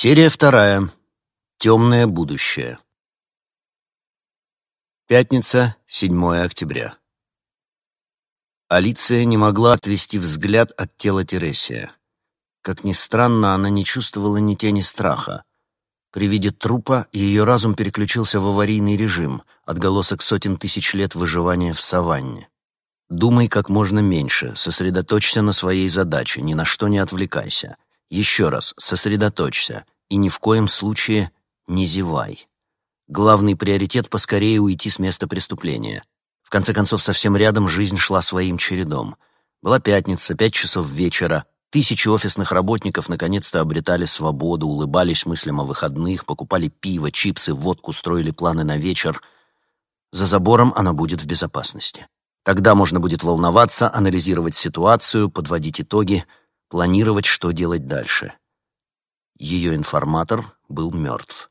Серия вторая. Темное будущее. Пятница, 7 октября. Алиция не могла отвести взгляд от тела Тересия. Как ни странно, она не чувствовала ни тени страха. При виде трупа ее разум переключился в аварийный режим, отголосок сотен тысяч лет выживания в саванне. Думай как можно меньше, сосредоточься на своей задаче, ни на что не отвлекайся. Еще раз, сосредоточься и ни в коем случае не зевай. Главный приоритет — поскорее уйти с места преступления. В конце концов, совсем рядом жизнь шла своим чередом. Была пятница, пять часов вечера — Тысячи офисных работников наконец-то обретали свободу, улыбались мыслям о выходных, покупали пиво, чипсы, водку, строили планы на вечер. За забором она будет в безопасности. Тогда можно будет волноваться, анализировать ситуацию, подводить итоги, планировать, что делать дальше. Ее информатор был мертв.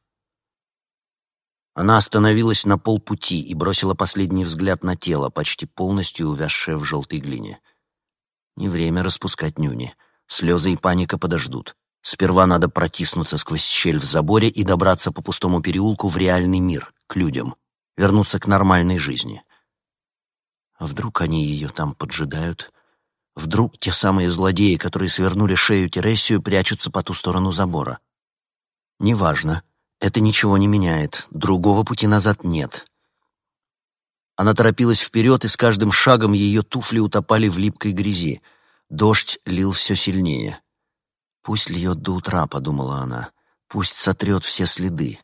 Она остановилась на полпути и бросила последний взгляд на тело, почти полностью увязшее в желтой глине. Не время распускать нюни. Слезы и паника подождут. Сперва надо протиснуться сквозь щель в заборе и добраться по пустому переулку в реальный мир, к людям, вернуться к нормальной жизни. А вдруг они ее там поджидают? Вдруг те самые злодеи, которые свернули шею Тересию, прячутся по ту сторону забора? Неважно. Это ничего не меняет. Другого пути назад нет. Она торопилась вперед, и с каждым шагом ее туфли утопали в липкой грязи — Дождь лил все сильнее. «Пусть льет до утра», — подумала она. «Пусть сотрет все следы.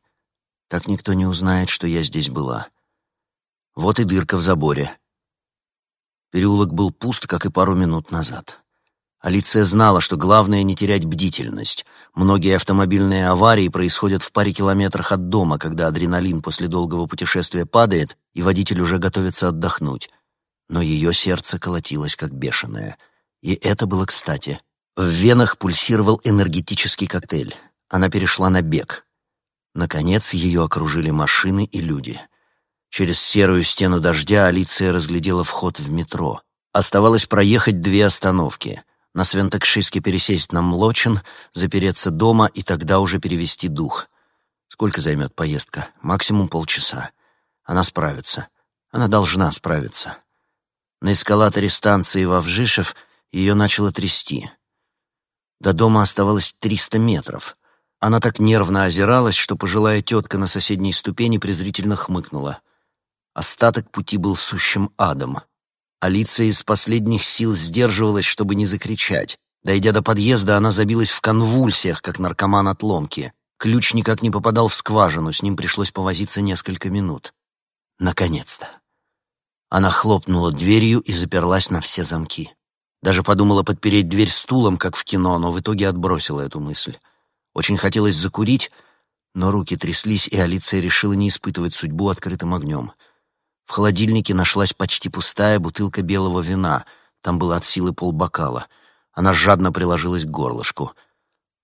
Так никто не узнает, что я здесь была». Вот и дырка в заборе. Переулок был пуст, как и пару минут назад. Алиция знала, что главное не терять бдительность. Многие автомобильные аварии происходят в паре километрах от дома, когда адреналин после долгого путешествия падает, и водитель уже готовится отдохнуть. Но ее сердце колотилось, как бешеное — и это было кстати. В венах пульсировал энергетический коктейль. Она перешла на бег. Наконец ее окружили машины и люди. Через серую стену дождя Алиция разглядела вход в метро. Оставалось проехать две остановки. На Свентекшиске пересесть на Млочин, запереться дома и тогда уже перевести дух. Сколько займет поездка? Максимум полчаса. Она справится. Она должна справиться. На эскалаторе станции Вавжишев — ее начало трясти. До дома оставалось триста метров. Она так нервно озиралась, что пожилая тетка на соседней ступени презрительно хмыкнула. Остаток пути был сущим адом. Алиция из последних сил сдерживалась, чтобы не закричать. Дойдя до подъезда, она забилась в конвульсиях, как наркоман от ломки. Ключ никак не попадал в скважину, с ним пришлось повозиться несколько минут. Наконец-то. Она хлопнула дверью и заперлась на все замки. Даже подумала подпереть дверь стулом, как в кино, но в итоге отбросила эту мысль. Очень хотелось закурить, но руки тряслись, и Алиция решила не испытывать судьбу открытым огнем. В холодильнике нашлась почти пустая бутылка белого вина, там было от силы полбокала. Она жадно приложилась к горлышку.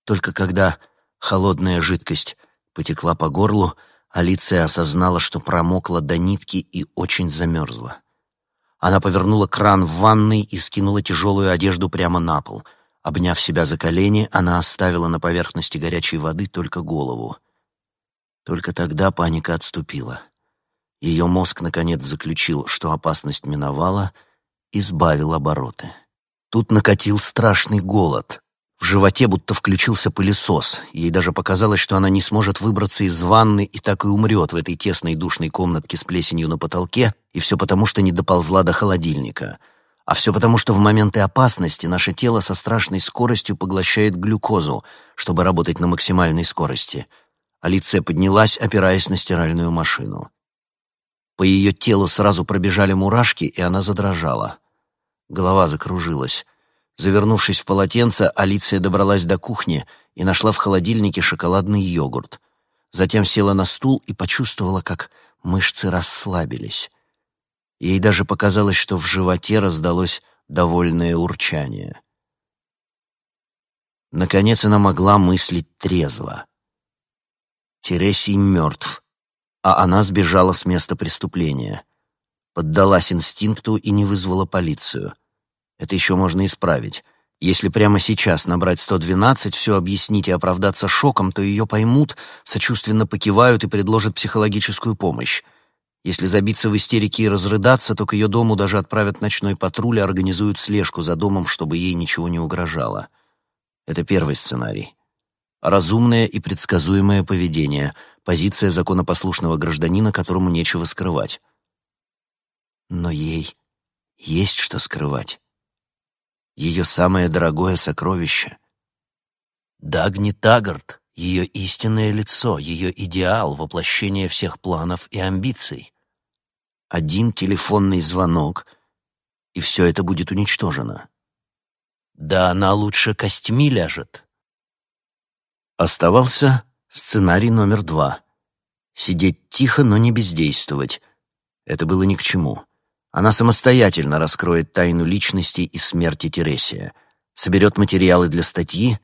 Только когда холодная жидкость потекла по горлу, Алиция осознала, что промокла до нитки и очень замерзла. Она повернула кран в ванной и скинула тяжелую одежду прямо на пол. Обняв себя за колени, она оставила на поверхности горячей воды только голову. Только тогда паника отступила. Ее мозг наконец заключил, что опасность миновала, и сбавил обороты. Тут накатил страшный голод. В животе будто включился пылесос. Ей даже показалось, что она не сможет выбраться из ванны и так и умрет в этой тесной душной комнатке с плесенью на потолке, и все потому, что не доползла до холодильника. А все потому, что в моменты опасности наше тело со страшной скоростью поглощает глюкозу, чтобы работать на максимальной скорости. Алиция поднялась, опираясь на стиральную машину. По ее телу сразу пробежали мурашки, и она задрожала. Голова закружилась. Завернувшись в полотенце, Алиция добралась до кухни и нашла в холодильнике шоколадный йогурт. Затем села на стул и почувствовала, как мышцы расслабились. Ей даже показалось, что в животе раздалось довольное урчание. Наконец она могла мыслить трезво. Тересий мертв, а она сбежала с места преступления. Поддалась инстинкту и не вызвала полицию. Это еще можно исправить. Если прямо сейчас набрать 112, все объяснить и оправдаться шоком, то ее поймут, сочувственно покивают и предложат психологическую помощь. Если забиться в истерике и разрыдаться, то к ее дому даже отправят ночной патруль и организуют слежку за домом, чтобы ей ничего не угрожало. Это первый сценарий. Разумное и предсказуемое поведение, позиция законопослушного гражданина, которому нечего скрывать. Но ей есть что скрывать ее самое дорогое сокровище. Дагни Таггарт — ее истинное лицо, ее идеал, воплощение всех планов и амбиций. Один телефонный звонок, и все это будет уничтожено. Да она лучше костьми ляжет. Оставался сценарий номер два. Сидеть тихо, но не бездействовать. Это было ни к чему. Она самостоятельно раскроет тайну личности и смерти Тересия, соберет материалы для статьи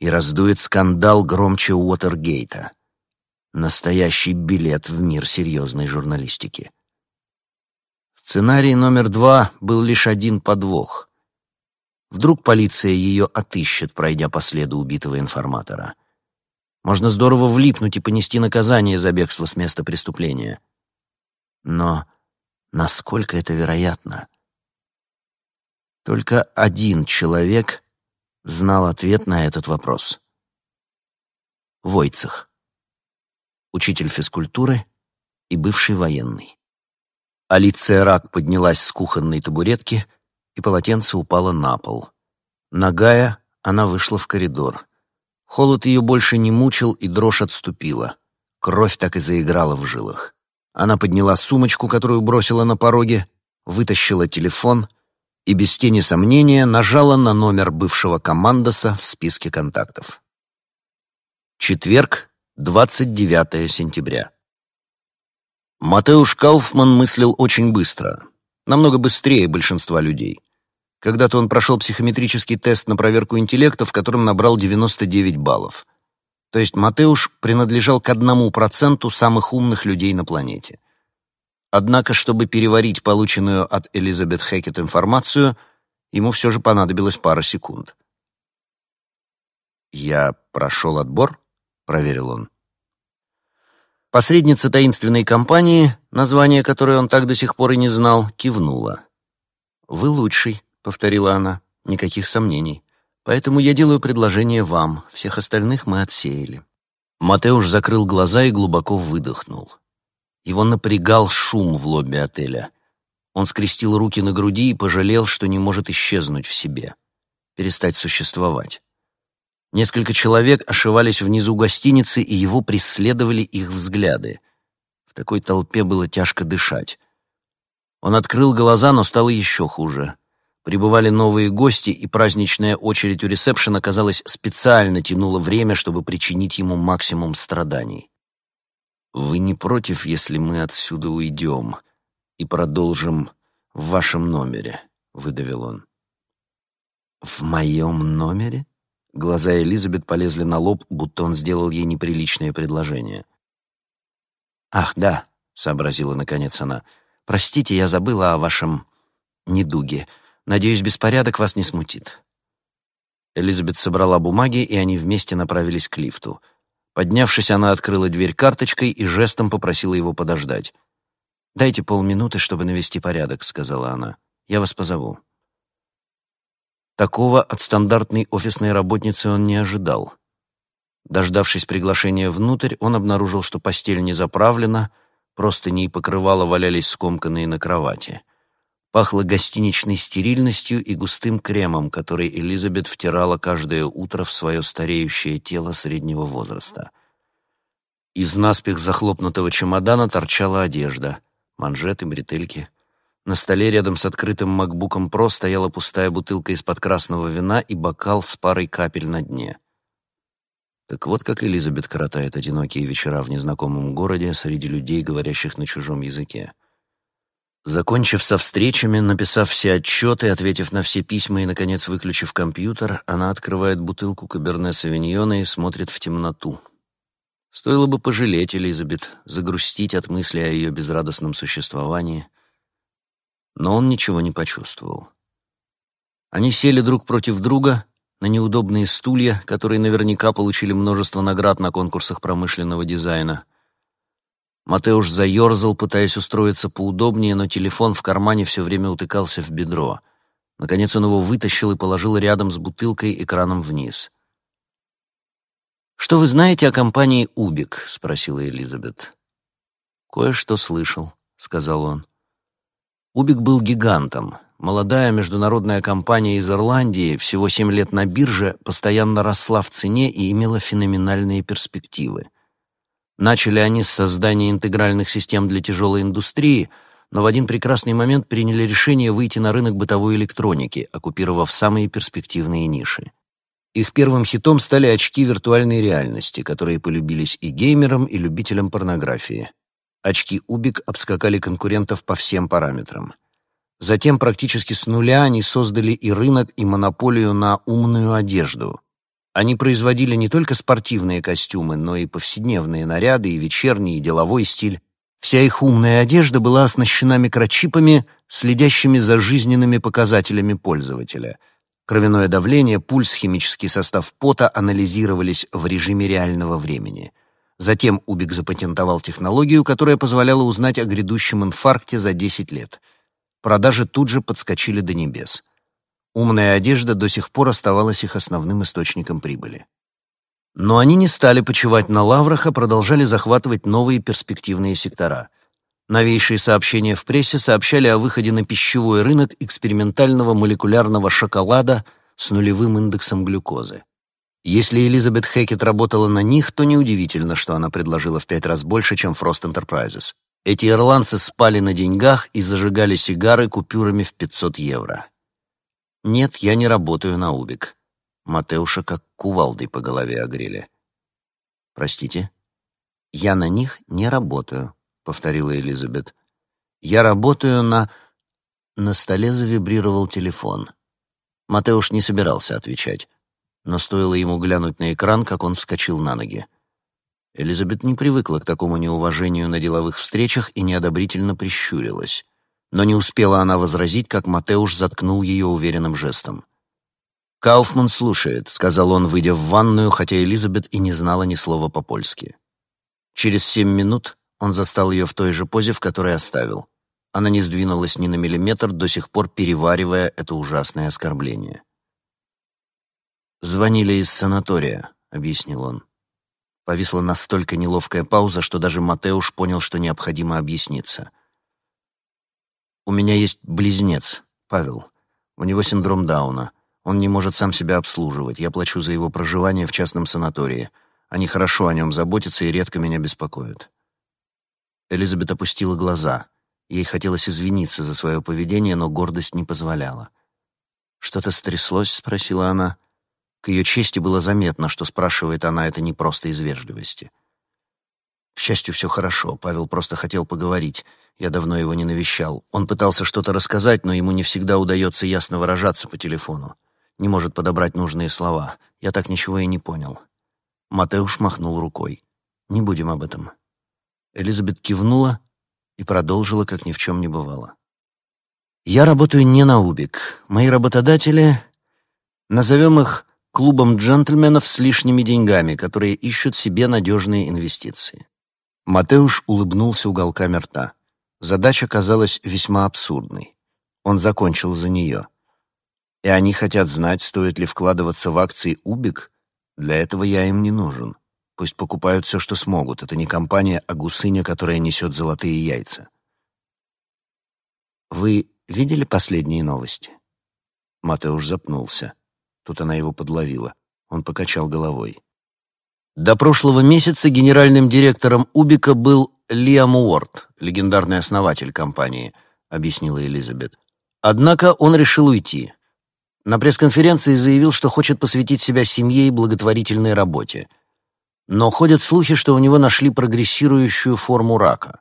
и раздует скандал громче Уотергейта. Настоящий билет в мир серьезной журналистики. В сценарии номер два был лишь один подвох. Вдруг полиция ее отыщет, пройдя по следу убитого информатора. Можно здорово влипнуть и понести наказание за бегство с места преступления. Но Насколько это вероятно? Только один человек знал ответ на этот вопрос. Войцех. Учитель физкультуры и бывший военный. Алиция Рак поднялась с кухонной табуретки, и полотенце упало на пол. Нагая, она вышла в коридор. Холод ее больше не мучил, и дрожь отступила. Кровь так и заиграла в жилах. Она подняла сумочку, которую бросила на пороге, вытащила телефон и без тени сомнения нажала на номер бывшего командоса в списке контактов. Четверг, 29 сентября. Матеуш Кауфман мыслил очень быстро, намного быстрее большинства людей. Когда-то он прошел психометрический тест на проверку интеллекта, в котором набрал 99 баллов то есть Матеуш принадлежал к одному проценту самых умных людей на планете. Однако, чтобы переварить полученную от Элизабет Хекет информацию, ему все же понадобилось пара секунд. «Я прошел отбор?» — проверил он. Посредница таинственной компании, название которой он так до сих пор и не знал, кивнула. «Вы лучший», — повторила она, — «никаких сомнений». Поэтому я делаю предложение вам, всех остальных мы отсеяли». Матеуш закрыл глаза и глубоко выдохнул. Его напрягал шум в лобби отеля. Он скрестил руки на груди и пожалел, что не может исчезнуть в себе, перестать существовать. Несколько человек ошивались внизу гостиницы, и его преследовали их взгляды. В такой толпе было тяжко дышать. Он открыл глаза, но стало еще хуже. Прибывали новые гости, и праздничная очередь у ресепшена, казалось, специально тянула время, чтобы причинить ему максимум страданий. «Вы не против, если мы отсюда уйдем и продолжим в вашем номере?» — выдавил он. «В моем номере?» Глаза Элизабет полезли на лоб, будто он сделал ей неприличное предложение. «Ах, да», — сообразила наконец она, — «простите, я забыла о вашем недуге». Надеюсь, беспорядок вас не смутит». Элизабет собрала бумаги, и они вместе направились к лифту. Поднявшись, она открыла дверь карточкой и жестом попросила его подождать. «Дайте полминуты, чтобы навести порядок», — сказала она. «Я вас позову». Такого от стандартной офисной работницы он не ожидал. Дождавшись приглашения внутрь, он обнаружил, что постель не заправлена, простыни и покрывала валялись скомканные на кровати. Пахло гостиничной стерильностью и густым кремом, который Элизабет втирала каждое утро в свое стареющее тело среднего возраста. Из наспех захлопнутого чемодана торчала одежда, манжеты, бретельки. На столе рядом с открытым макбуком Про стояла пустая бутылка из-под красного вина и бокал с парой капель на дне. Так вот как Элизабет коротает одинокие вечера в незнакомом городе среди людей, говорящих на чужом языке. Закончив со встречами, написав все отчеты, ответив на все письма и, наконец, выключив компьютер, она открывает бутылку Каберне Савиньона и смотрит в темноту. Стоило бы пожалеть Элизабет, загрустить от мысли о ее безрадостном существовании. Но он ничего не почувствовал. Они сели друг против друга на неудобные стулья, которые наверняка получили множество наград на конкурсах промышленного дизайна. Матеуш заерзал, пытаясь устроиться поудобнее, но телефон в кармане все время утыкался в бедро. Наконец он его вытащил и положил рядом с бутылкой экраном вниз. «Что вы знаете о компании «Убик»?» — спросила Элизабет. «Кое-что слышал», — сказал он. «Убик» был гигантом. Молодая международная компания из Ирландии, всего семь лет на бирже, постоянно росла в цене и имела феноменальные перспективы. Начали они с создания интегральных систем для тяжелой индустрии, но в один прекрасный момент приняли решение выйти на рынок бытовой электроники, оккупировав самые перспективные ниши. Их первым хитом стали очки виртуальной реальности, которые полюбились и геймерам, и любителям порнографии. Очки Убик обскакали конкурентов по всем параметрам. Затем практически с нуля они создали и рынок, и монополию на умную одежду. Они производили не только спортивные костюмы, но и повседневные наряды, и вечерний, и деловой стиль. Вся их умная одежда была оснащена микрочипами, следящими за жизненными показателями пользователя — Кровяное давление, пульс, химический состав пота анализировались в режиме реального времени. Затем Убик запатентовал технологию, которая позволяла узнать о грядущем инфаркте за 10 лет. Продажи тут же подскочили до небес. Умная одежда до сих пор оставалась их основным источником прибыли. Но они не стали почивать на лаврах, а продолжали захватывать новые перспективные сектора — Новейшие сообщения в прессе сообщали о выходе на пищевой рынок экспериментального молекулярного шоколада с нулевым индексом глюкозы. Если Элизабет Хекет работала на них, то неудивительно, что она предложила в пять раз больше, чем Frost Enterprises. Эти ирландцы спали на деньгах и зажигали сигары купюрами в 500 евро. «Нет, я не работаю на Убик». Матеуша как кувалдой по голове огрели. «Простите?» «Я на них не работаю», — повторила Элизабет. «Я работаю на...» На столе завибрировал телефон. Матеуш не собирался отвечать, но стоило ему глянуть на экран, как он вскочил на ноги. Элизабет не привыкла к такому неуважению на деловых встречах и неодобрительно прищурилась. Но не успела она возразить, как Матеуш заткнул ее уверенным жестом. «Кауфман слушает», — сказал он, выйдя в ванную, хотя Элизабет и не знала ни слова по-польски. Через семь минут он застал ее в той же позе, в которой оставил. Она не сдвинулась ни на миллиметр, до сих пор переваривая это ужасное оскорбление. «Звонили из санатория», — объяснил он. Повисла настолько неловкая пауза, что даже Матеуш понял, что необходимо объясниться. «У меня есть близнец, Павел. У него синдром Дауна. Он не может сам себя обслуживать. Я плачу за его проживание в частном санатории. Они хорошо о нем заботятся и редко меня беспокоят. Элизабет опустила глаза. Ей хотелось извиниться за свое поведение, но гордость не позволяла. «Что-то стряслось?» — спросила она. К ее чести было заметно, что спрашивает она это не просто из вежливости. К счастью, все хорошо. Павел просто хотел поговорить. Я давно его не навещал. Он пытался что-то рассказать, но ему не всегда удается ясно выражаться по телефону. Не может подобрать нужные слова. Я так ничего и не понял. Матеуш махнул рукой. «Не будем об этом. Элизабет кивнула и продолжила, как ни в чем не бывало. «Я работаю не на Убик. Мои работодатели, назовем их клубом джентльменов с лишними деньгами, которые ищут себе надежные инвестиции». Матеуш улыбнулся уголками рта. Задача казалась весьма абсурдной. Он закончил за нее. И они хотят знать, стоит ли вкладываться в акции Убик? Для этого я им не нужен. Пусть покупают все, что смогут. Это не компания, а гусыня, которая несет золотые яйца. Вы видели последние новости? Матеуш запнулся. Тут она его подловила. Он покачал головой. До прошлого месяца генеральным директором Убика был Лиам Уорд, легендарный основатель компании, объяснила Элизабет. Однако он решил уйти. На пресс-конференции заявил, что хочет посвятить себя семье и благотворительной работе — но ходят слухи, что у него нашли прогрессирующую форму рака.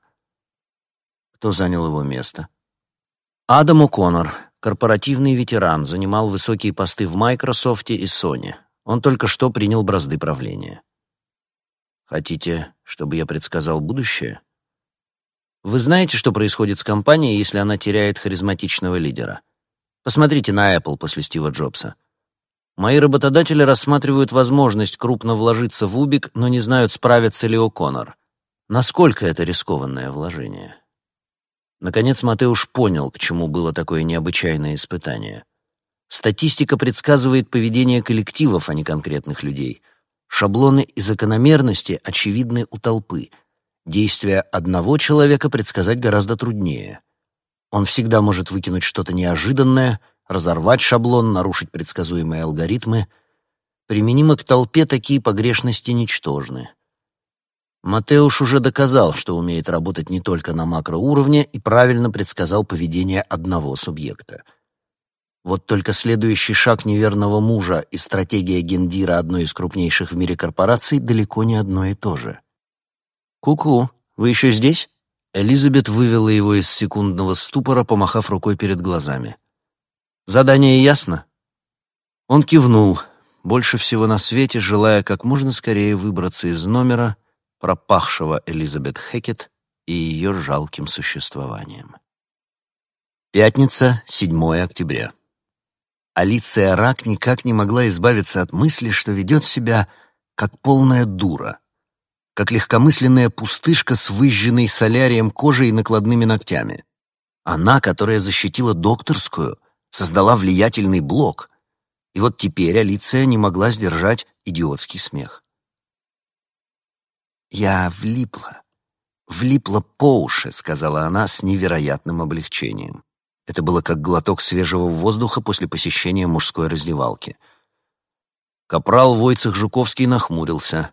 Кто занял его место? Адам О'Коннор, корпоративный ветеран, занимал высокие посты в Microsoft и Sony. Он только что принял бразды правления. Хотите, чтобы я предсказал будущее? Вы знаете, что происходит с компанией, если она теряет харизматичного лидера? Посмотрите на Apple после Стива Джобса. Мои работодатели рассматривают возможность крупно вложиться в Убик, но не знают, справится ли О'Коннор. Насколько это рискованное вложение? Наконец Матеуш понял, к чему было такое необычайное испытание. Статистика предсказывает поведение коллективов, а не конкретных людей. Шаблоны и закономерности очевидны у толпы. Действия одного человека предсказать гораздо труднее. Он всегда может выкинуть что-то неожиданное, разорвать шаблон, нарушить предсказуемые алгоритмы. Применимо к толпе такие погрешности ничтожны. Матеуш уже доказал, что умеет работать не только на макроуровне и правильно предсказал поведение одного субъекта. Вот только следующий шаг неверного мужа и стратегия Гендира одной из крупнейших в мире корпораций далеко не одно и то же. «Ку-ку, вы еще здесь?» Элизабет вывела его из секундного ступора, помахав рукой перед глазами. «Задание ясно?» Он кивнул, больше всего на свете желая как можно скорее выбраться из номера, пропахшего Элизабет Хекет и ее жалким существованием. Пятница, 7 октября. Алиция Рак никак не могла избавиться от мысли, что ведет себя как полная дура, как легкомысленная пустышка с выжженной солярием кожей и накладными ногтями. Она, которая защитила докторскую, создала влиятельный блок. И вот теперь Алиция не могла сдержать идиотский смех. «Я влипла, влипла по уши», — сказала она с невероятным облегчением. Это было как глоток свежего воздуха после посещения мужской раздевалки. Капрал Войцех Жуковский нахмурился.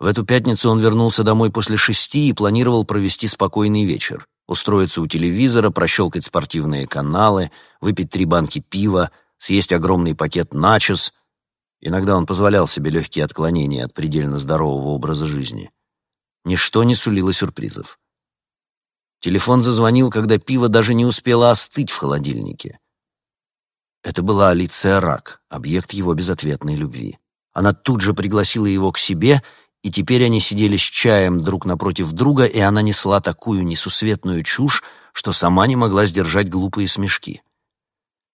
В эту пятницу он вернулся домой после шести и планировал провести спокойный вечер. Устроиться у телевизора, прощелкать спортивные каналы, выпить три банки пива, съесть огромный пакет начос — Иногда он позволял себе легкие отклонения от предельно здорового образа жизни. Ничто не сулило сюрпризов. Телефон зазвонил, когда пиво даже не успело остыть в холодильнике. Это была Алиция Рак, объект его безответной любви. Она тут же пригласила его к себе, и теперь они сидели с чаем друг напротив друга, и она несла такую несусветную чушь, что сама не могла сдержать глупые смешки.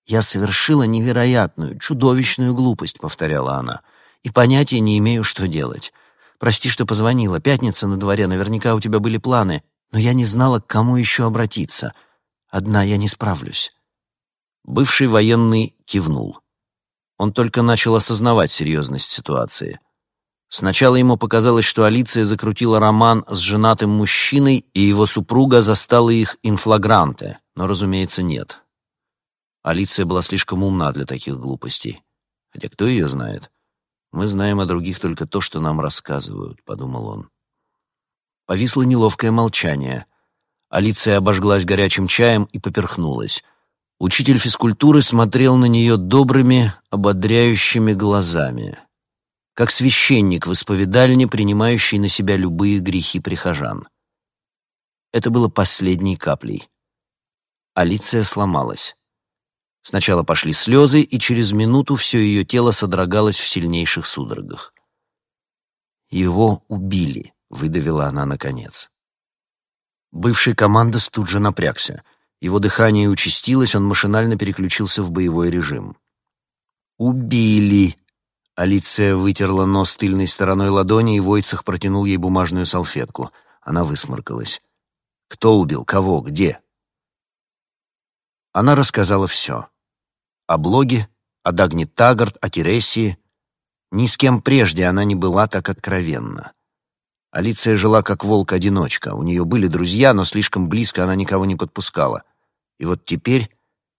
«Я совершила невероятную, чудовищную глупость», — повторяла она, «и понятия не имею, что делать. Прости, что позвонила. Пятница на дворе, наверняка у тебя были планы, но я не знала, к кому еще обратиться. Одна я не справлюсь». Бывший военный кивнул. Он только начал осознавать серьезность ситуации. Сначала ему показалось, что Алиция закрутила роман с женатым мужчиной, и его супруга застала их инфлагранте, но, разумеется, нет. Алиция была слишком умна для таких глупостей. Хотя кто ее знает? Мы знаем о других только то, что нам рассказывают, — подумал он. Повисло неловкое молчание. Алиция обожглась горячим чаем и поперхнулась. Учитель физкультуры смотрел на нее добрыми, ободряющими глазами, как священник в исповедальне, принимающий на себя любые грехи прихожан. Это было последней каплей. Алиция сломалась. Сначала пошли слезы, и через минуту все ее тело содрогалось в сильнейших судорогах. «Его убили», — выдавила она наконец. Бывший командос тут же напрягся. Его дыхание участилось, он машинально переключился в боевой режим. «Убили!» Алиция вытерла нос тыльной стороной ладони, и Войцах протянул ей бумажную салфетку. Она высморкалась. «Кто убил? Кого? Где?» Она рассказала все. О блоге, о Дагни Таггарт, о Тересии. Ни с кем прежде она не была так откровенна. Алиция жила как волк-одиночка. У нее были друзья, но слишком близко она никого не подпускала. И вот теперь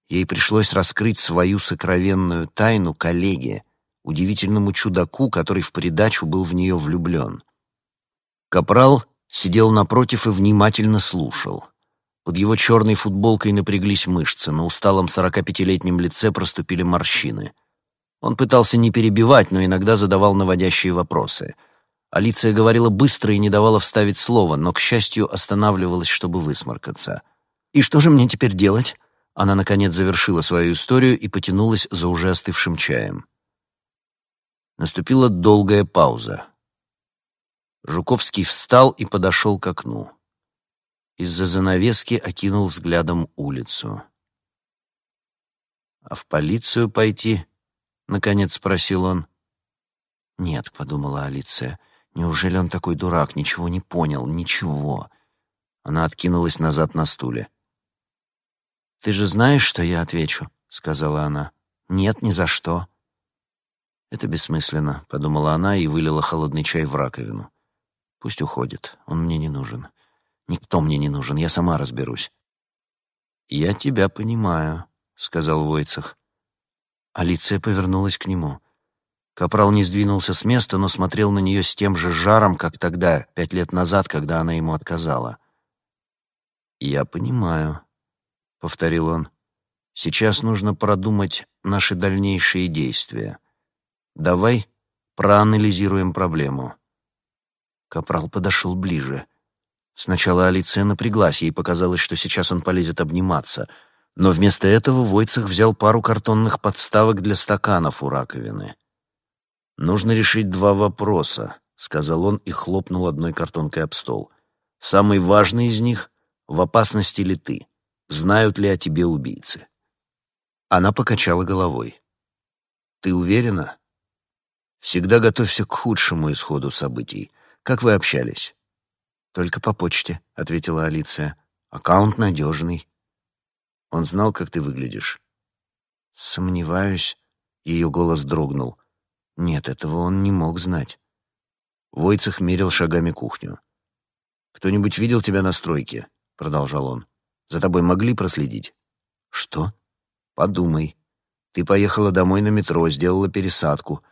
ей пришлось раскрыть свою сокровенную тайну коллеге, удивительному чудаку, который в придачу был в нее влюблен. Капрал сидел напротив и внимательно слушал. Под его черной футболкой напряглись мышцы, на усталом 45-летнем лице проступили морщины. Он пытался не перебивать, но иногда задавал наводящие вопросы. Алиция говорила быстро и не давала вставить слово, но, к счастью, останавливалась, чтобы высморкаться. «И что же мне теперь делать?» Она, наконец, завершила свою историю и потянулась за уже остывшим чаем. Наступила долгая пауза. Жуковский встал и подошел к окну из-за занавески окинул взглядом улицу. «А в полицию пойти?» — наконец спросил он. «Нет», — подумала Алиция, — «неужели он такой дурак, ничего не понял, ничего?» Она откинулась назад на стуле. «Ты же знаешь, что я отвечу?» — сказала она. «Нет, ни за что». «Это бессмысленно», — подумала она и вылила холодный чай в раковину. «Пусть уходит, он мне не нужен. Никто мне не нужен, я сама разберусь». «Я тебя понимаю», — сказал Войцах. Алиция повернулась к нему. Капрал не сдвинулся с места, но смотрел на нее с тем же жаром, как тогда, пять лет назад, когда она ему отказала. «Я понимаю», — повторил он. «Сейчас нужно продумать наши дальнейшие действия. Давай проанализируем проблему». Капрал подошел ближе. Сначала Алиция напряглась, ей показалось, что сейчас он полезет обниматься — но вместо этого Войцех взял пару картонных подставок для стаканов у раковины. «Нужно решить два вопроса», — сказал он и хлопнул одной картонкой об стол. «Самый важный из них — в опасности ли ты? Знают ли о тебе убийцы?» Она покачала головой. «Ты уверена?» «Всегда готовься к худшему исходу событий. Как вы общались?» «Только по почте», — ответила Алиция. «Аккаунт надежный». Он знал, как ты выглядишь?» «Сомневаюсь». Ее голос дрогнул. «Нет, этого он не мог знать». Войцех мерил шагами кухню. «Кто-нибудь видел тебя на стройке?» — продолжал он. «За тобой могли проследить?» «Что?» «Подумай. Ты поехала домой на метро, сделала пересадку.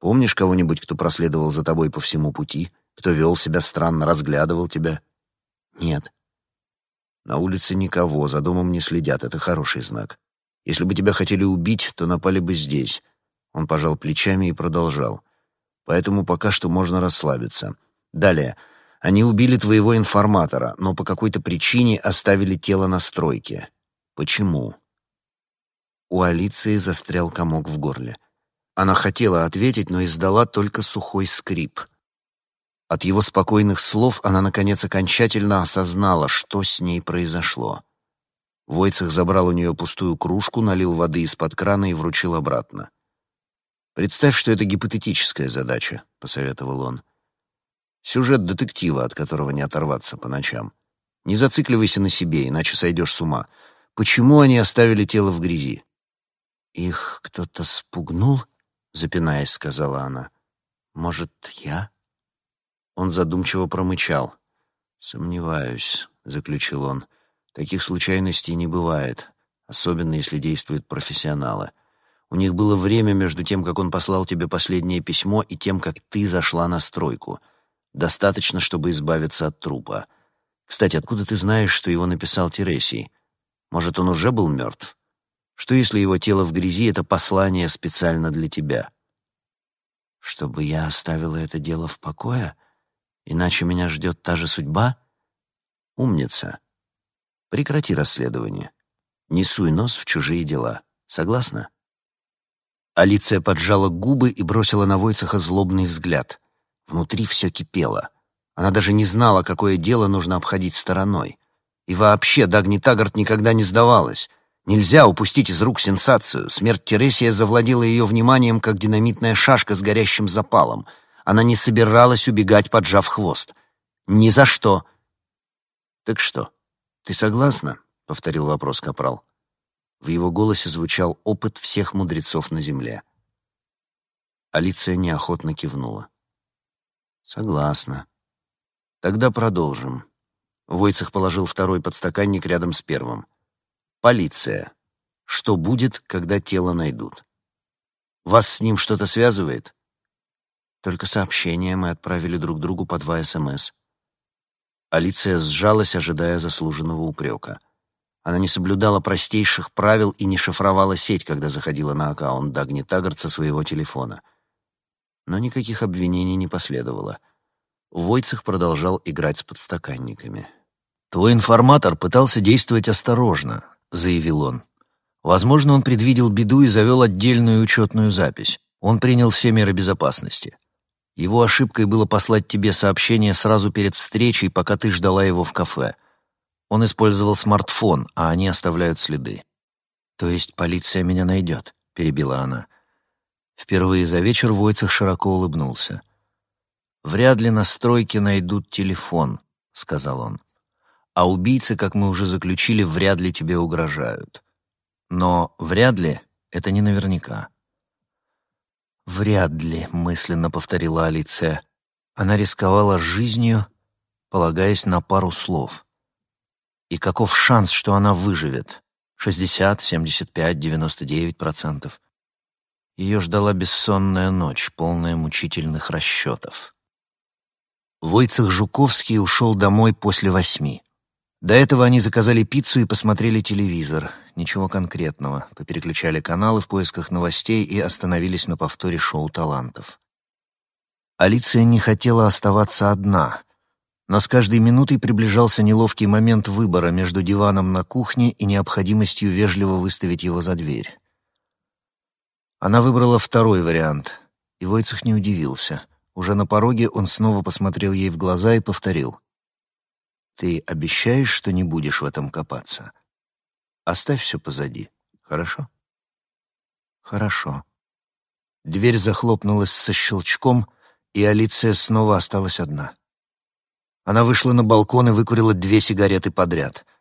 Помнишь кого-нибудь, кто проследовал за тобой по всему пути? Кто вел себя странно, разглядывал тебя?» «Нет». На улице никого, за домом не следят, это хороший знак. Если бы тебя хотели убить, то напали бы здесь. Он пожал плечами и продолжал. Поэтому пока что можно расслабиться. Далее. Они убили твоего информатора, но по какой-то причине оставили тело на стройке. Почему? У Алиции застрял комок в горле. Она хотела ответить, но издала только сухой скрип — от его спокойных слов она, наконец, окончательно осознала, что с ней произошло. Войцех забрал у нее пустую кружку, налил воды из-под крана и вручил обратно. «Представь, что это гипотетическая задача», — посоветовал он. «Сюжет детектива, от которого не оторваться по ночам. Не зацикливайся на себе, иначе сойдешь с ума. Почему они оставили тело в грязи?» «Их кто-то спугнул?» — запинаясь, сказала она. «Может, я?» Он задумчиво промычал. «Сомневаюсь», — заключил он. «Таких случайностей не бывает, особенно если действуют профессионалы. У них было время между тем, как он послал тебе последнее письмо, и тем, как ты зашла на стройку. Достаточно, чтобы избавиться от трупа. Кстати, откуда ты знаешь, что его написал Тересий? Может, он уже был мертв? Что, если его тело в грязи — это послание специально для тебя?» «Чтобы я оставила это дело в покое?» Иначе меня ждет та же судьба? Умница. Прекрати расследование. Не суй нос в чужие дела. Согласна? Алиция поджала губы и бросила на Войцеха злобный взгляд. Внутри все кипело. Она даже не знала, какое дело нужно обходить стороной. И вообще Дагни Тагарт никогда не сдавалась. Нельзя упустить из рук сенсацию. Смерть Тересия завладела ее вниманием, как динамитная шашка с горящим запалом — она не собиралась убегать, поджав хвост. Ни за что. «Так что, ты согласна?» — повторил вопрос Капрал. В его голосе звучал опыт всех мудрецов на земле. Алиция неохотно кивнула. «Согласна. Тогда продолжим». Войцех положил второй подстаканник рядом с первым. «Полиция. Что будет, когда тело найдут? Вас с ним что-то связывает?» Только сообщения мы отправили друг другу по два СМС. Алиция сжалась, ожидая заслуженного упрека. Она не соблюдала простейших правил и не шифровала сеть, когда заходила на аккаунт Дагни Таггарт со своего телефона. Но никаких обвинений не последовало. Войцех продолжал играть с подстаканниками. «Твой информатор пытался действовать осторожно», — заявил он. «Возможно, он предвидел беду и завел отдельную учетную запись. Он принял все меры безопасности. Его ошибкой было послать тебе сообщение сразу перед встречей, пока ты ждала его в кафе. Он использовал смартфон, а они оставляют следы. «То есть полиция меня найдет?» — перебила она. Впервые за вечер Войцех широко улыбнулся. «Вряд ли на стройке найдут телефон», — сказал он. «А убийцы, как мы уже заключили, вряд ли тебе угрожают. Но вряд ли — это не наверняка». «Вряд ли», — мысленно повторила Алиция. Она рисковала жизнью, полагаясь на пару слов. И каков шанс, что она выживет? 60, 75, 99 процентов. Ее ждала бессонная ночь, полная мучительных расчетов. Войцех Жуковский ушел домой после восьми. До этого они заказали пиццу и посмотрели телевизор. Ничего конкретного. Попереключали каналы в поисках новостей и остановились на повторе шоу талантов. Алиция не хотела оставаться одна, но с каждой минутой приближался неловкий момент выбора между диваном на кухне и необходимостью вежливо выставить его за дверь. Она выбрала второй вариант, и Войцех не удивился. Уже на пороге он снова посмотрел ей в глаза и повторил. «Ты обещаешь, что не будешь в этом копаться? Оставь все позади, хорошо?» «Хорошо». Дверь захлопнулась со щелчком, и Алиция снова осталась одна. Она вышла на балкон и выкурила две сигареты подряд —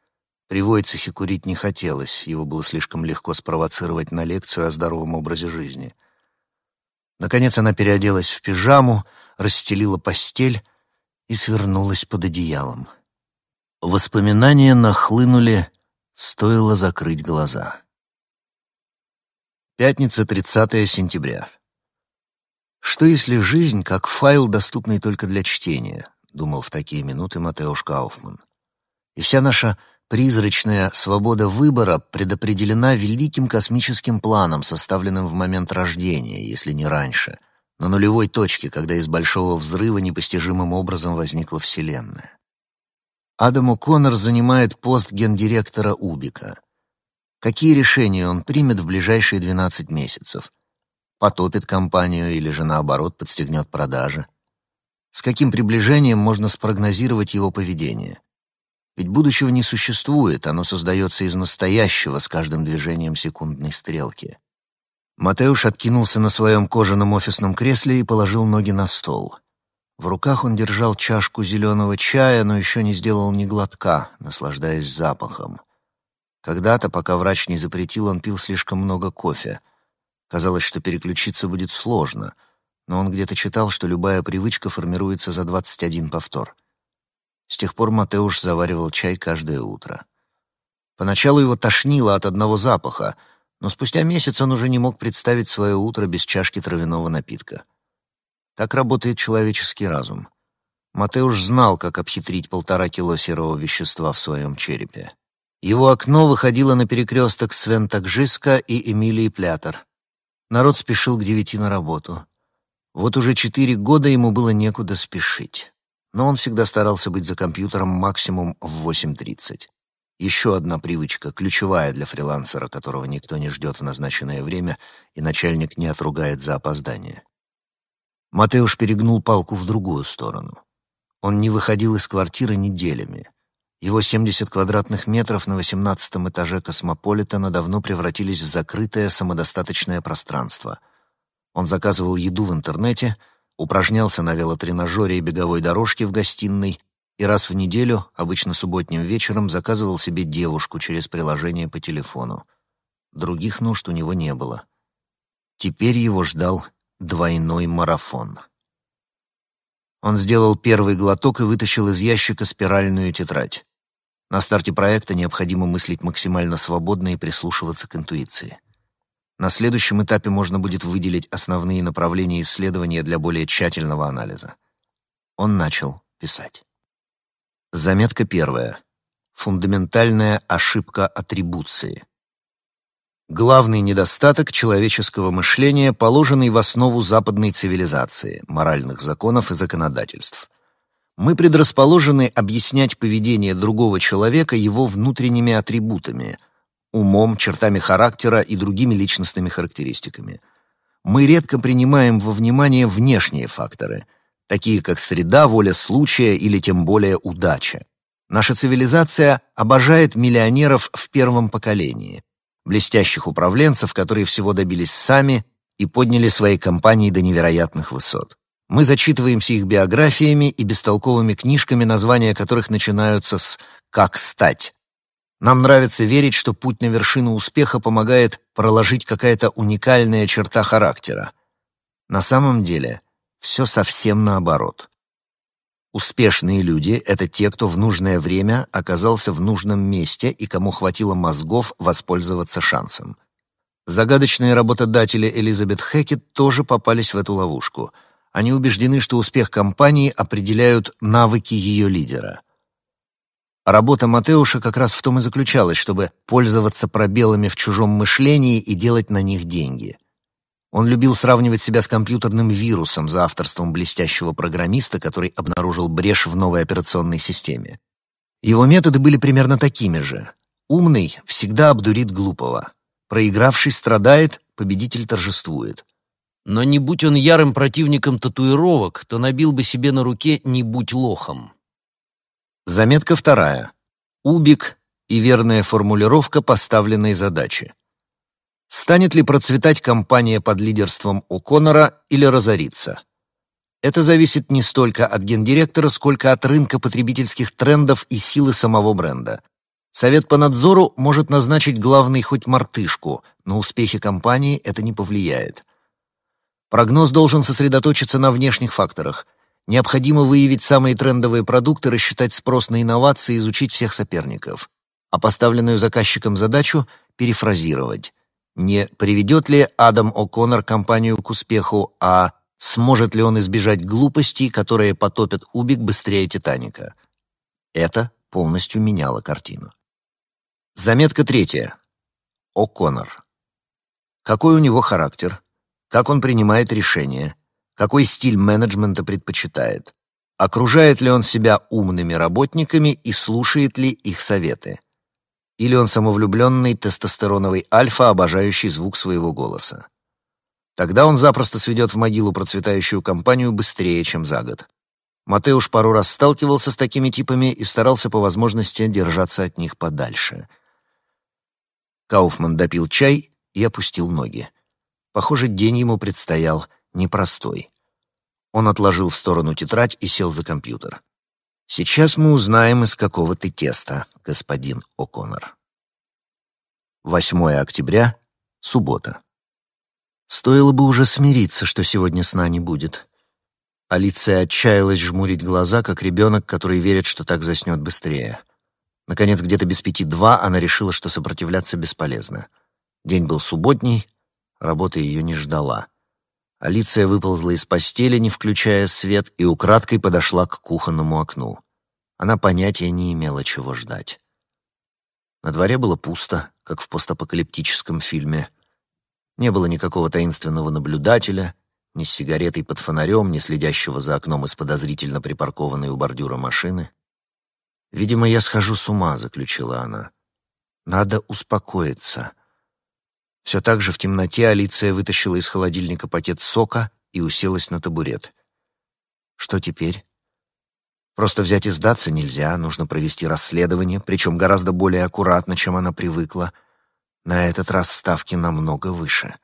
при Войцехе курить не хотелось, его было слишком легко спровоцировать на лекцию о здоровом образе жизни. Наконец она переоделась в пижаму, расстелила постель и свернулась под одеялом. Воспоминания нахлынули, стоило закрыть глаза. Пятница, 30 сентября. Что если жизнь как файл, доступный только для чтения, думал в такие минуты Матеуш Кауфман. И вся наша Призрачная свобода выбора предопределена великим космическим планом, составленным в момент рождения, если не раньше, на нулевой точке, когда из большого взрыва непостижимым образом возникла Вселенная. Адам Коннор занимает пост гендиректора Убика. Какие решения он примет в ближайшие 12 месяцев? Потопит компанию или же наоборот подстегнет продажи? С каким приближением можно спрогнозировать его поведение? Ведь будущего не существует, оно создается из настоящего с каждым движением секундной стрелки. Матеуш откинулся на своем кожаном офисном кресле и положил ноги на стол. В руках он держал чашку зеленого чая, но еще не сделал ни глотка, наслаждаясь запахом. Когда-то, пока врач не запретил, он пил слишком много кофе. Казалось, что переключиться будет сложно, но он где-то читал, что любая привычка формируется за 21 повтор — с тех пор Матеуш заваривал чай каждое утро. Поначалу его тошнило от одного запаха, но спустя месяц он уже не мог представить свое утро без чашки травяного напитка. Так работает человеческий разум. Матеуш знал, как обхитрить полтора кило серого вещества в своем черепе. Его окно выходило на перекресток Свентакжиска и Эмилии Плятер. Народ спешил к девяти на работу. Вот уже четыре года ему было некуда спешить но он всегда старался быть за компьютером максимум в 8.30. Еще одна привычка, ключевая для фрилансера, которого никто не ждет в назначенное время, и начальник не отругает за опоздание. Матеуш перегнул палку в другую сторону. Он не выходил из квартиры неделями. Его 70 квадратных метров на 18 этаже Космополитена давно превратились в закрытое самодостаточное пространство. Он заказывал еду в интернете — упражнялся на велотренажере и беговой дорожке в гостиной и раз в неделю, обычно субботним вечером, заказывал себе девушку через приложение по телефону. Других нужд у него не было. Теперь его ждал двойной марафон. Он сделал первый глоток и вытащил из ящика спиральную тетрадь. На старте проекта необходимо мыслить максимально свободно и прислушиваться к интуиции. На следующем этапе можно будет выделить основные направления исследования для более тщательного анализа. Он начал писать. Заметка первая. Фундаментальная ошибка атрибуции. Главный недостаток человеческого мышления, положенный в основу западной цивилизации, моральных законов и законодательств. Мы предрасположены объяснять поведение другого человека его внутренними атрибутами – умом, чертами характера и другими личностными характеристиками. Мы редко принимаем во внимание внешние факторы, такие как среда, воля случая или тем более удача. Наша цивилизация обожает миллионеров в первом поколении. блестящих управленцев, которые всего добились сами и подняли свои компании до невероятных высот. Мы зачитываемся их биографиями и бестолковыми книжками, названия которых начинаются с «как стать». Нам нравится верить, что путь на вершину успеха помогает проложить какая-то уникальная черта характера. На самом деле все совсем наоборот. Успешные люди — это те, кто в нужное время оказался в нужном месте и кому хватило мозгов воспользоваться шансом. Загадочные работодатели Элизабет Хэкет тоже попались в эту ловушку. Они убеждены, что успех компании определяют навыки ее лидера — работа Матеуша как раз в том и заключалась, чтобы пользоваться пробелами в чужом мышлении и делать на них деньги. Он любил сравнивать себя с компьютерным вирусом за авторством блестящего программиста, который обнаружил брешь в новой операционной системе. Его методы были примерно такими же. Умный всегда обдурит глупого. Проигравший страдает, победитель торжествует. Но не будь он ярым противником татуировок, то набил бы себе на руке «не будь лохом». Заметка вторая. Убик и верная формулировка поставленной задачи. Станет ли процветать компания под лидерством О'Коннора или разориться? Это зависит не столько от гендиректора, сколько от рынка потребительских трендов и силы самого бренда. Совет по надзору может назначить главный хоть мартышку, но успехи компании это не повлияет. Прогноз должен сосредоточиться на внешних факторах – Необходимо выявить самые трендовые продукты, рассчитать спрос на инновации, изучить всех соперников. А поставленную заказчиком задачу перефразировать. Не приведет ли Адам О'Коннор компанию к успеху, а сможет ли он избежать глупостей, которые потопят Убик быстрее Титаника. Это полностью меняло картину. Заметка третья. О'Коннор. Какой у него характер? Как он принимает решения? Какой стиль менеджмента предпочитает, окружает ли он себя умными работниками и слушает ли их советы. Или он самовлюбленный тестостероновый альфа, обожающий звук своего голоса. Тогда он запросто сведет в могилу процветающую компанию быстрее, чем за год. Матеуш пару раз сталкивался с такими типами и старался по возможности держаться от них подальше. Кауфман допил чай и опустил ноги. Похоже, день ему предстоял непростой. Он отложил в сторону тетрадь и сел за компьютер. «Сейчас мы узнаем, из какого ты теста, господин О'Коннор». 8 октября, суббота. Стоило бы уже смириться, что сегодня сна не будет. Алиция отчаялась жмурить глаза, как ребенок, который верит, что так заснет быстрее. Наконец, где-то без пяти два она решила, что сопротивляться бесполезно. День был субботний, работа ее не ждала. Алиция выползла из постели, не включая свет, и украдкой подошла к кухонному окну. Она понятия не имела, чего ждать. На дворе было пусто, как в постапокалиптическом фильме. Не было никакого таинственного наблюдателя, ни с сигаретой под фонарем, ни следящего за окном из подозрительно припаркованной у бордюра машины. «Видимо, я схожу с ума», — заключила она. «Надо успокоиться». Все так же в темноте Алиция вытащила из холодильника пакет сока и уселась на табурет. Что теперь? Просто взять и сдаться нельзя, нужно провести расследование, причем гораздо более аккуратно, чем она привыкла. На этот раз ставки намного выше.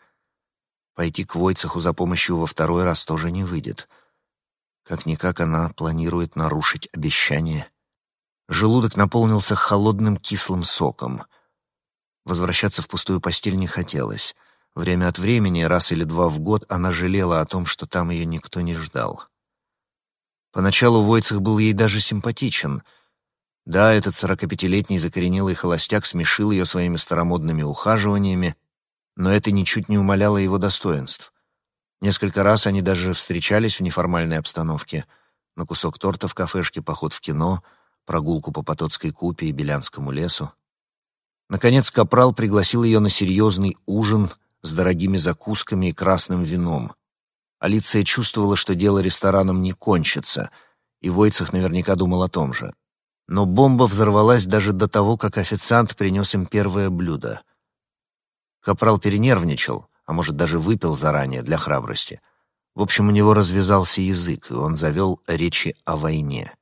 Пойти к Войцеху за помощью во второй раз тоже не выйдет. Как-никак она планирует нарушить обещание. Желудок наполнился холодным кислым соком — Возвращаться в пустую постель не хотелось. Время от времени, раз или два в год, она жалела о том, что там ее никто не ждал. Поначалу Войцех был ей даже симпатичен. Да, этот сорокапятилетний закоренелый холостяк смешил ее своими старомодными ухаживаниями, но это ничуть не умаляло его достоинств. Несколько раз они даже встречались в неформальной обстановке. На кусок торта в кафешке, поход в кино, прогулку по Потоцкой купе и Белянскому лесу. Наконец Капрал пригласил ее на серьезный ужин с дорогими закусками и красным вином. Алиция чувствовала, что дело рестораном не кончится, и Войцех наверняка думал о том же. Но бомба взорвалась даже до того, как официант принес им первое блюдо. Капрал перенервничал, а может, даже выпил заранее для храбрости. В общем, у него развязался язык, и он завел речи о войне.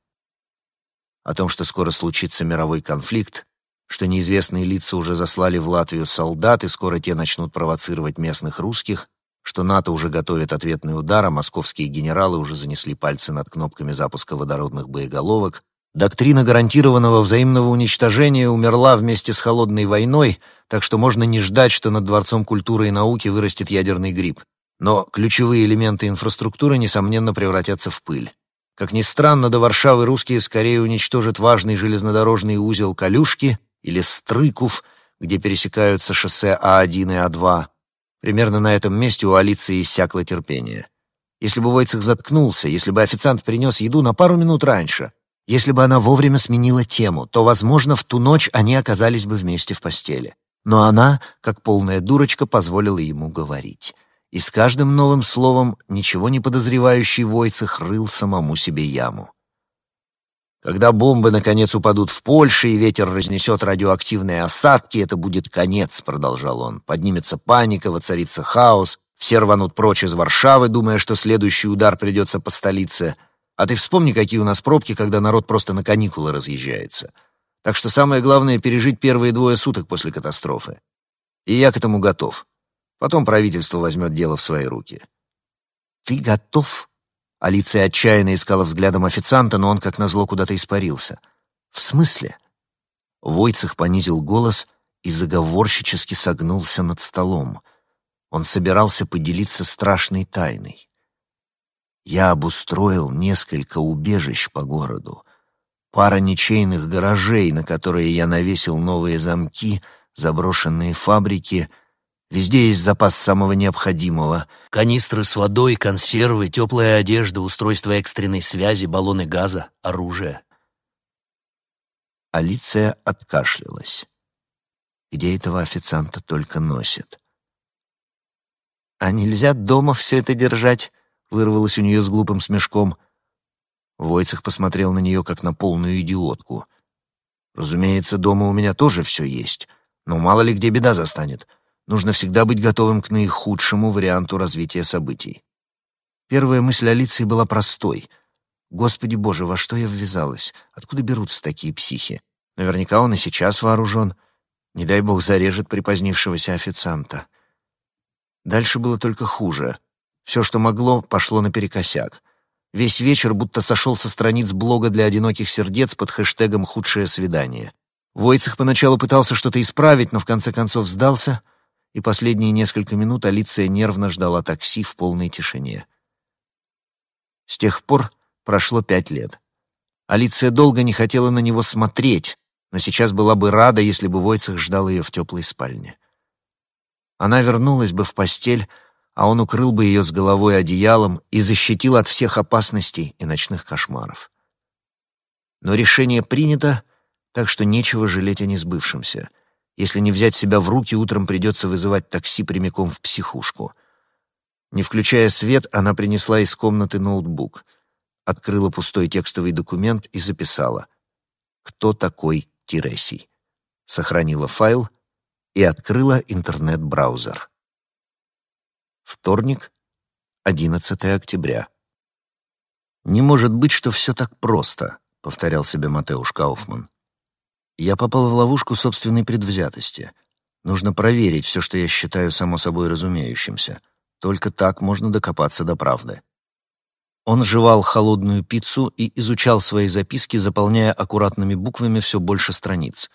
О том, что скоро случится мировой конфликт, что неизвестные лица уже заслали в Латвию солдат, и скоро те начнут провоцировать местных русских, что НАТО уже готовит ответный удар, а московские генералы уже занесли пальцы над кнопками запуска водородных боеголовок. Доктрина гарантированного взаимного уничтожения умерла вместе с холодной войной, так что можно не ждать, что над Дворцом культуры и науки вырастет ядерный гриб. Но ключевые элементы инфраструктуры, несомненно, превратятся в пыль. Как ни странно, до Варшавы русские скорее уничтожат важный железнодорожный узел Калюшки или Стрыков, где пересекаются шоссе А1 и А2. Примерно на этом месте у Алиции иссякло терпение. Если бы Войцех заткнулся, если бы официант принес еду на пару минут раньше, если бы она вовремя сменила тему, то, возможно, в ту ночь они оказались бы вместе в постели. Но она, как полная дурочка, позволила ему говорить и с каждым новым словом ничего не подозревающий Войцех рыл самому себе яму. Когда бомбы наконец упадут в Польше и ветер разнесет радиоактивные осадки, это будет конец, продолжал он. Поднимется паника, воцарится хаос, все рванут прочь из Варшавы, думая, что следующий удар придется по столице. А ты вспомни, какие у нас пробки, когда народ просто на каникулы разъезжается. Так что самое главное — пережить первые двое суток после катастрофы. И я к этому готов. Потом правительство возьмет дело в свои руки. «Ты готов?» Алиция отчаянно искала взглядом официанта, но он, как назло, куда-то испарился. «В смысле?» Войцех понизил голос и заговорщически согнулся над столом. Он собирался поделиться страшной тайной. «Я обустроил несколько убежищ по городу. Пара ничейных гаражей, на которые я навесил новые замки, заброшенные фабрики — Везде есть запас самого необходимого. Канистры с водой, консервы, теплая одежда, устройство экстренной связи, баллоны газа, оружие. Алиция откашлялась. Где этого официанта только носит. «А нельзя дома все это держать?» — вырвалось у нее с глупым смешком. Войцех посмотрел на нее, как на полную идиотку. «Разумеется, дома у меня тоже все есть, но мало ли где беда застанет. Нужно всегда быть готовым к наихудшему варианту развития событий. Первая мысль Алиции была простой. «Господи боже, во что я ввязалась? Откуда берутся такие психи? Наверняка он и сейчас вооружен. Не дай бог зарежет припозднившегося официанта». Дальше было только хуже. Все, что могло, пошло наперекосяк. Весь вечер будто сошел со страниц блога для одиноких сердец под хэштегом «Худшее свидание». Войцех поначалу пытался что-то исправить, но в конце концов сдался — и последние несколько минут Алиция нервно ждала такси в полной тишине. С тех пор прошло пять лет. Алиция долго не хотела на него смотреть, но сейчас была бы рада, если бы Войцех ждал ее в теплой спальне. Она вернулась бы в постель, а он укрыл бы ее с головой одеялом и защитил от всех опасностей и ночных кошмаров. Но решение принято, так что нечего жалеть о несбывшемся. Если не взять себя в руки, утром придется вызывать такси прямиком в психушку. Не включая свет, она принесла из комнаты ноутбук, открыла пустой текстовый документ и записала «Кто такой Тиресий?» Сохранила файл и открыла интернет-браузер. Вторник, 11 октября. «Не может быть, что все так просто», — повторял себе Матеуш Кауфман. Я попал в ловушку собственной предвзятости. Нужно проверить все, что я считаю само собой разумеющимся. Только так можно докопаться до правды. Он жевал холодную пиццу и изучал свои записки, заполняя аккуратными буквами все больше страниц.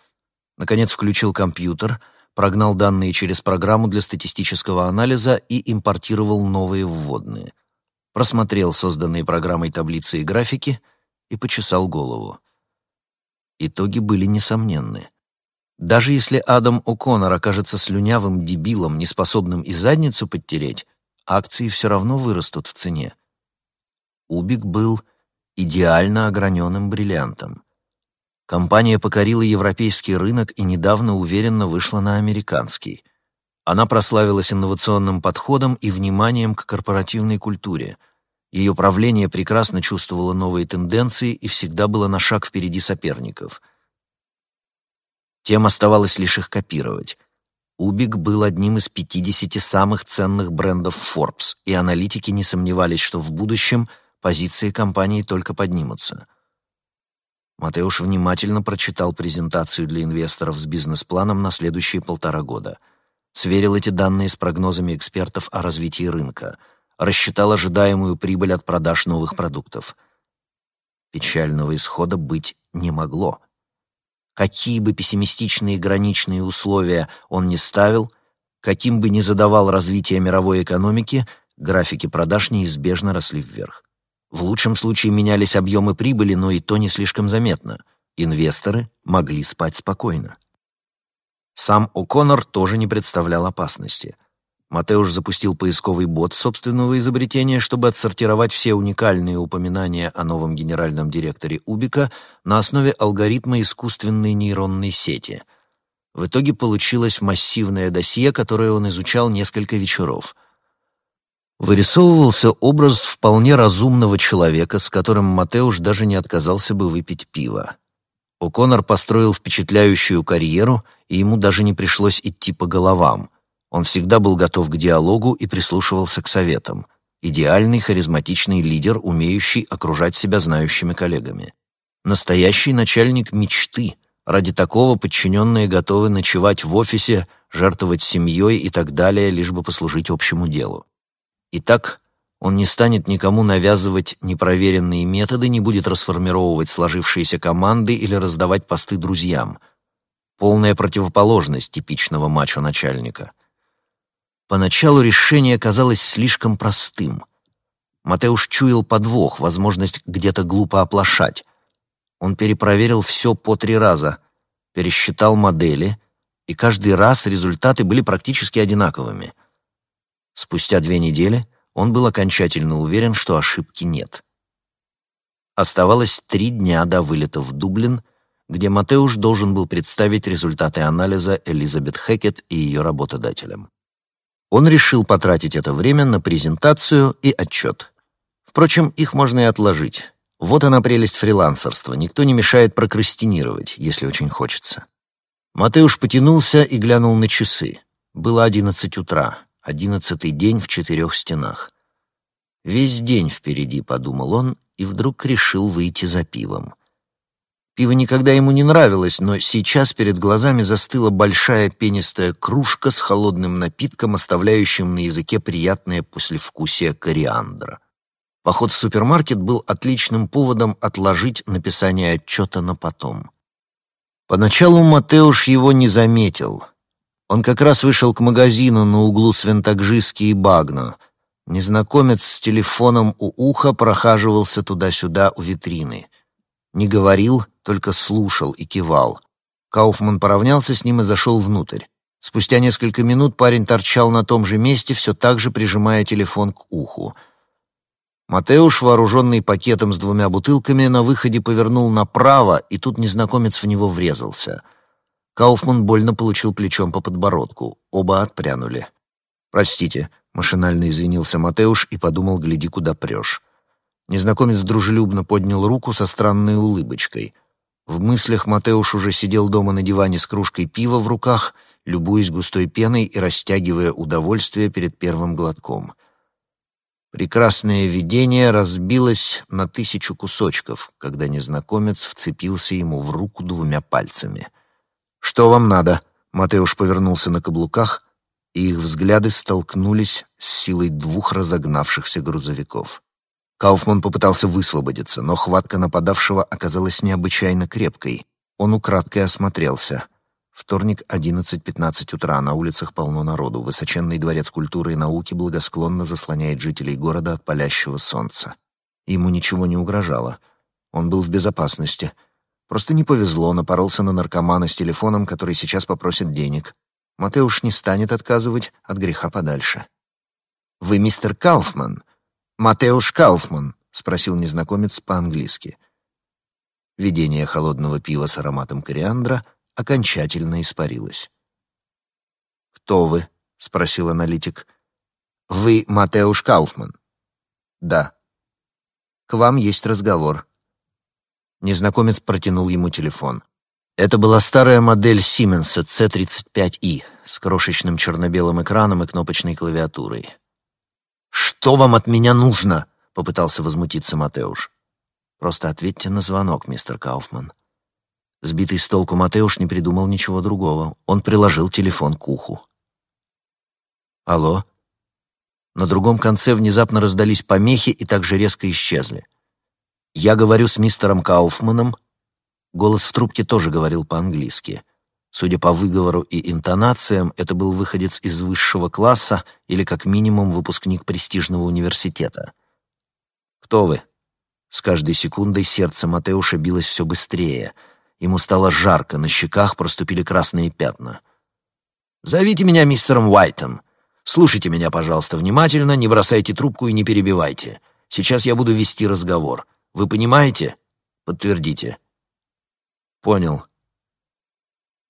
Наконец включил компьютер, прогнал данные через программу для статистического анализа и импортировал новые вводные. Просмотрел созданные программой таблицы и графики и почесал голову. Итоги были несомненны. Даже если Адам О'Коннор окажется слюнявым дебилом, неспособным и задницу подтереть, акции все равно вырастут в цене. Убик был идеально ограненным бриллиантом. Компания покорила европейский рынок и недавно уверенно вышла на американский. Она прославилась инновационным подходом и вниманием к корпоративной культуре — ее правление прекрасно чувствовало новые тенденции и всегда было на шаг впереди соперников. Тем оставалось лишь их копировать. Убик был одним из 50 самых ценных брендов Forbes, и аналитики не сомневались, что в будущем позиции компании только поднимутся. Матеуш внимательно прочитал презентацию для инвесторов с бизнес-планом на следующие полтора года. Сверил эти данные с прогнозами экспертов о развитии рынка. Рассчитал ожидаемую прибыль от продаж новых продуктов. Печального исхода быть не могло. Какие бы пессимистичные граничные условия он ни ставил, каким бы ни задавал развитие мировой экономики, графики продаж неизбежно росли вверх. В лучшем случае менялись объемы прибыли, но и то не слишком заметно. Инвесторы могли спать спокойно. Сам О'Коннор тоже не представлял опасности. Матеуш запустил поисковый бот собственного изобретения, чтобы отсортировать все уникальные упоминания о новом генеральном директоре Убика на основе алгоритма искусственной нейронной сети. В итоге получилось массивное досье, которое он изучал несколько вечеров — Вырисовывался образ вполне разумного человека, с которым Матеуш даже не отказался бы выпить пиво. О'Коннор построил впечатляющую карьеру, и ему даже не пришлось идти по головам. Он всегда был готов к диалогу и прислушивался к советам. Идеальный харизматичный лидер, умеющий окружать себя знающими коллегами. Настоящий начальник мечты. Ради такого подчиненные готовы ночевать в офисе, жертвовать семьей и так далее, лишь бы послужить общему делу. Итак, он не станет никому навязывать непроверенные методы, не будет расформировывать сложившиеся команды или раздавать посты друзьям. Полная противоположность типичного мачо-начальника. Поначалу решение казалось слишком простым. Матеуш чуял подвох, возможность где-то глупо оплошать. Он перепроверил все по три раза, пересчитал модели, и каждый раз результаты были практически одинаковыми — Спустя две недели он был окончательно уверен, что ошибки нет. Оставалось три дня до вылета в Дублин, где Матеуш должен был представить результаты анализа Элизабет Хекет и ее работодателям. Он решил потратить это время на презентацию и отчет. Впрочем, их можно и отложить. Вот она прелесть фрилансерства. Никто не мешает прокрастинировать, если очень хочется. Матеуш потянулся и глянул на часы. Было одиннадцать утра. Одиннадцатый день в четырех стенах. Весь день впереди, подумал он, и вдруг решил выйти за пивом. Пиво никогда ему не нравилось, но сейчас перед глазами застыла большая пенистая кружка с холодным напитком, оставляющим на языке приятное послевкусие кориандра. Поход в супермаркет был отличным поводом отложить написание отчета на потом. Поначалу Матеуш его не заметил — он как раз вышел к магазину на углу Свентагжиски и Багно. Незнакомец с телефоном у уха прохаживался туда-сюда у витрины. Не говорил, только слушал и кивал. Кауфман поравнялся с ним и зашел внутрь. Спустя несколько минут парень торчал на том же месте, все так же прижимая телефон к уху. Матеуш, вооруженный пакетом с двумя бутылками, на выходе повернул направо, и тут незнакомец в него врезался — Кауфман больно получил плечом по подбородку. Оба отпрянули. «Простите», — машинально извинился Матеуш и подумал, гляди, куда прешь. Незнакомец дружелюбно поднял руку со странной улыбочкой. В мыслях Матеуш уже сидел дома на диване с кружкой пива в руках, любуясь густой пеной и растягивая удовольствие перед первым глотком. Прекрасное видение разбилось на тысячу кусочков, когда незнакомец вцепился ему в руку двумя пальцами — «Что вам надо?» Матеуш повернулся на каблуках, и их взгляды столкнулись с силой двух разогнавшихся грузовиков. Кауфман попытался высвободиться, но хватка нападавшего оказалась необычайно крепкой. Он украдкой осмотрелся. Вторник, 11.15 утра, на улицах полно народу. Высоченный дворец культуры и науки благосклонно заслоняет жителей города от палящего солнца. Ему ничего не угрожало. Он был в безопасности — Просто не повезло, напоролся на наркомана с телефоном, который сейчас попросит денег. Матеуш не станет отказывать от греха подальше. «Вы мистер Кауфман?» «Матеуш Кауфман», — спросил незнакомец по-английски. Видение холодного пива с ароматом кориандра окончательно испарилось. «Кто вы?» — спросил аналитик. «Вы Матеуш Кауфман?» «Да». «К вам есть разговор». Незнакомец протянул ему телефон. Это была старая модель Siemens C35i с крошечным черно-белым экраном и кнопочной клавиатурой. «Что вам от меня нужно?» — попытался возмутиться Матеуш. Просто ответьте на звонок, мистер Кауфман». Сбитый с толку Матеуш не придумал ничего другого. Он приложил телефон к уху. «Алло?» На другом конце внезапно раздались помехи и также резко исчезли. «Я говорю с мистером Кауфманом». Голос в трубке тоже говорил по-английски. Судя по выговору и интонациям, это был выходец из высшего класса или, как минимум, выпускник престижного университета. «Кто вы?» С каждой секундой сердце Матеуша билось все быстрее. Ему стало жарко, на щеках проступили красные пятна. «Зовите меня мистером Уайтом. Слушайте меня, пожалуйста, внимательно, не бросайте трубку и не перебивайте. Сейчас я буду вести разговор. Вы понимаете? Подтвердите». «Понял».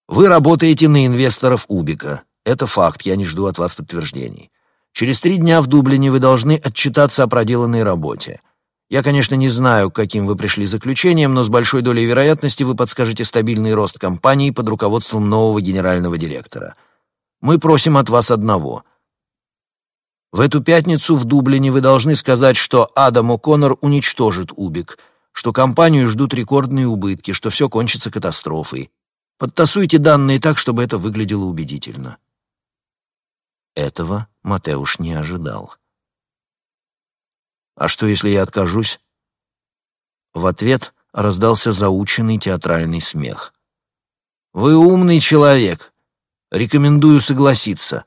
«Вы работаете на инвесторов Убика. Это факт, я не жду от вас подтверждений. Через три дня в Дублине вы должны отчитаться о проделанной работе. Я, конечно, не знаю, к каким вы пришли заключениям, но с большой долей вероятности вы подскажете стабильный рост компании под руководством нового генерального директора. Мы просим от вас одного. В эту пятницу в Дублине вы должны сказать, что Адам О'Коннор уничтожит Убик, что компанию ждут рекордные убытки, что все кончится катастрофой. Подтасуйте данные так, чтобы это выглядело убедительно. Этого Матеуш не ожидал. «А что, если я откажусь?» В ответ раздался заученный театральный смех. «Вы умный человек. Рекомендую согласиться.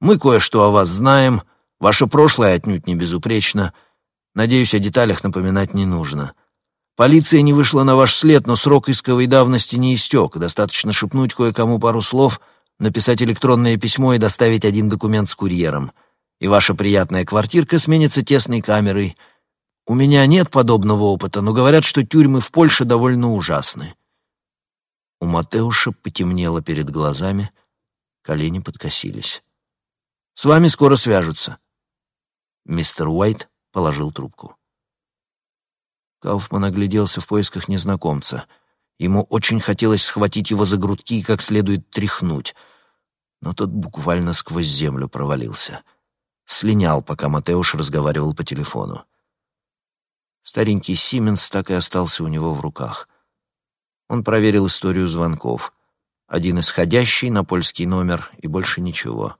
Мы кое-что о вас знаем, ваше прошлое отнюдь не безупречно. Надеюсь, о деталях напоминать не нужно. Полиция не вышла на ваш след, но срок исковой давности не истек. Достаточно шепнуть кое-кому пару слов, написать электронное письмо и доставить один документ с курьером и ваша приятная квартирка сменится тесной камерой. У меня нет подобного опыта, но говорят, что тюрьмы в Польше довольно ужасны». У Матеуша потемнело перед глазами, колени подкосились. «С вами скоро свяжутся». Мистер Уайт положил трубку. Кауфман огляделся в поисках незнакомца. Ему очень хотелось схватить его за грудки и как следует тряхнуть, но тот буквально сквозь землю провалился — слинял, пока Матеуш разговаривал по телефону. Старенький Сименс так и остался у него в руках. Он проверил историю звонков. Один исходящий на польский номер и больше ничего.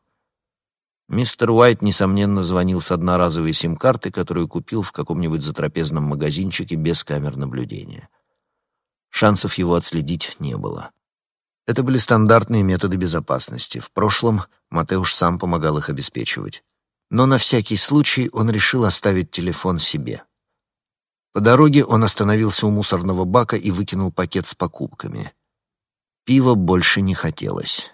Мистер Уайт, несомненно, звонил с одноразовой сим-карты, которую купил в каком-нибудь затрапезном магазинчике без камер наблюдения. Шансов его отследить не было. Это были стандартные методы безопасности. В прошлом Матеуш сам помогал их обеспечивать но на всякий случай он решил оставить телефон себе. По дороге он остановился у мусорного бака и выкинул пакет с покупками. Пива больше не хотелось.